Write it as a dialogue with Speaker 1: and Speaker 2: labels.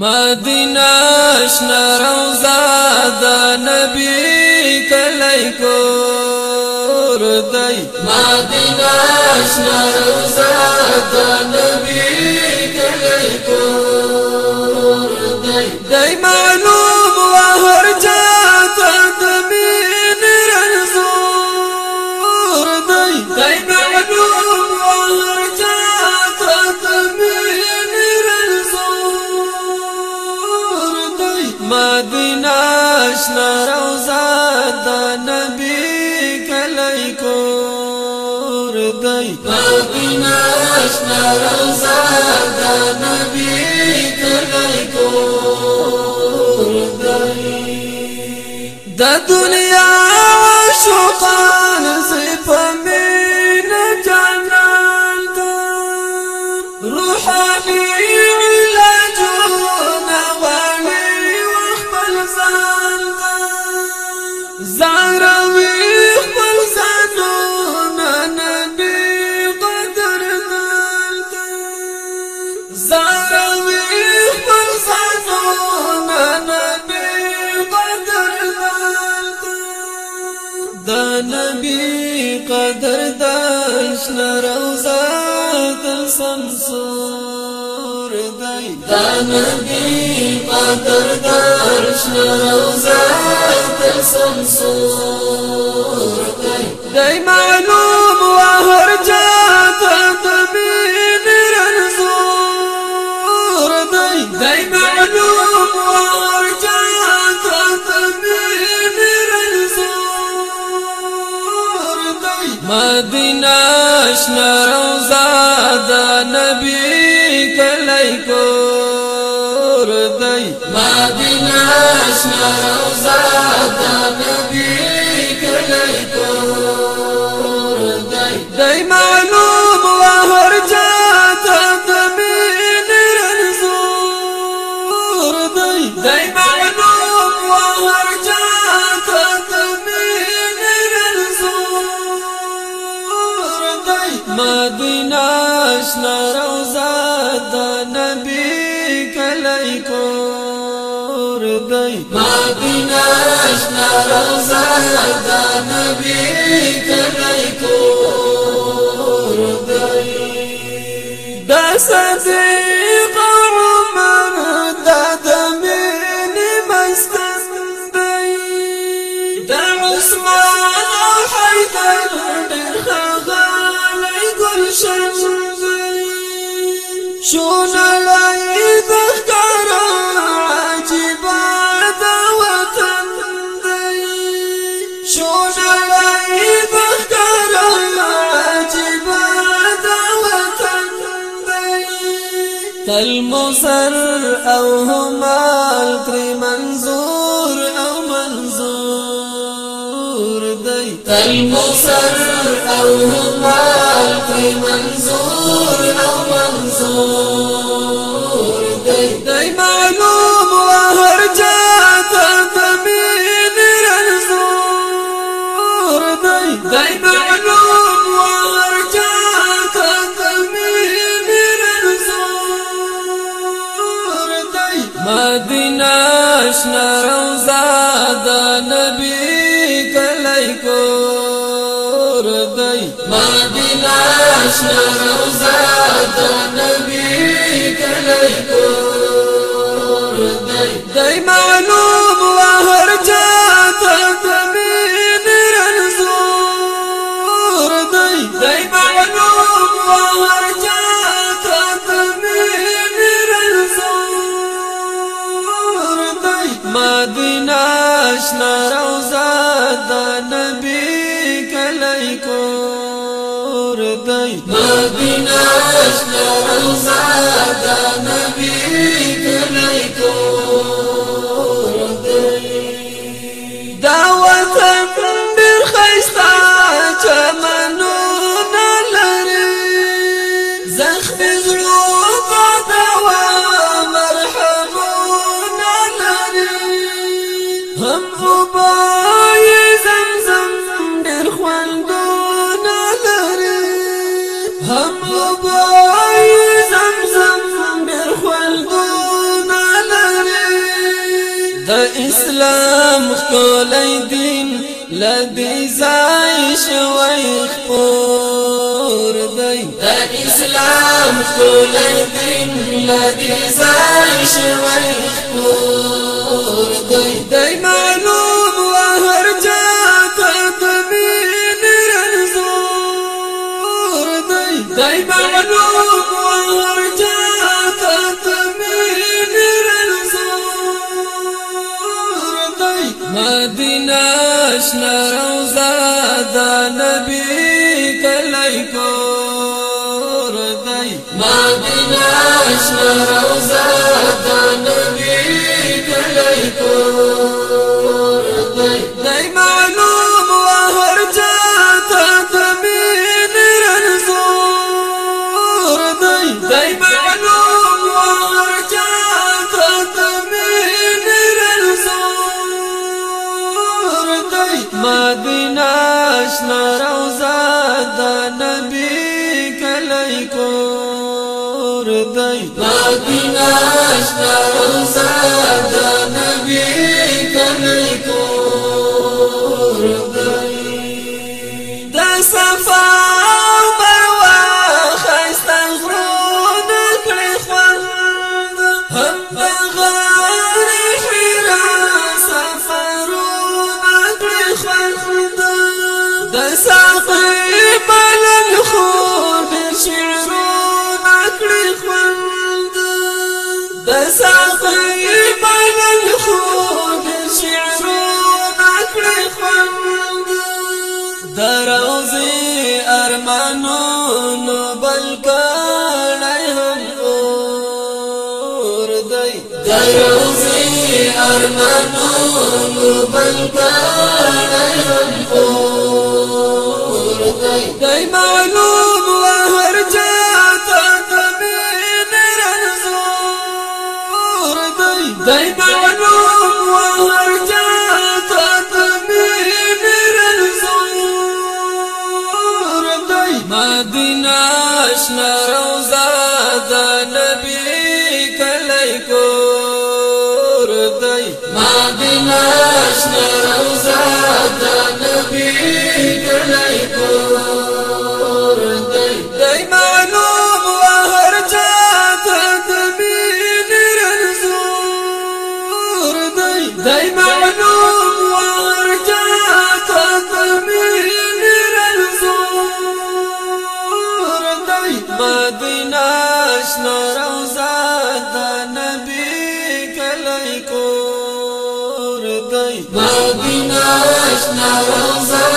Speaker 1: مدینہ شنا روزا نبی کلی کور دی مدینہ نبی کلی کور دی دی معلوم و هر مدینہ شنا روزا د نبی کلی کور دی مدینہ شنا روزا د نبی کلی کور دی د دنیا شوقان صفات نبی قدر داش نروزا دل سمسور دای دا نبی قدر داش نروزا دل سمسور مدینہ شنا روزا د نبی کلی کور دی مدینہ شنا روزا د نبی کلی کور دی دایما مدینہ شنا روزا د نبی کلی کور دی مدینہ شنا روزا د نبی کلی کور دی د سند شونه لای دخکر عجیب د وطن دی شونه لای دخکر عجیب د وطن دی تل او همال تر منظور او منظور دي تلمسر او همال تر منظور بلا شنا روزا د نبی کله کو مبناش لرزادة نبي اسلام خولای دین لدی زای شوی خپور دی دا اسلام خولای دین لدی زای شوی خپور دی دایما دیناشنا روزا د نبی کني کور د صفا مروا خستغرون کړي خوند هم بغا دروزی ارمانونو بلکړی هم اور دی دروزی ارمانونو بلکړی هم اور دی دای معلوم و هر چاته تمین رنزور دی دای معلوم و هر شنه روزا د نبی کلی کور دی ما دینه شنه روزا د نبی Madina, Ashna, na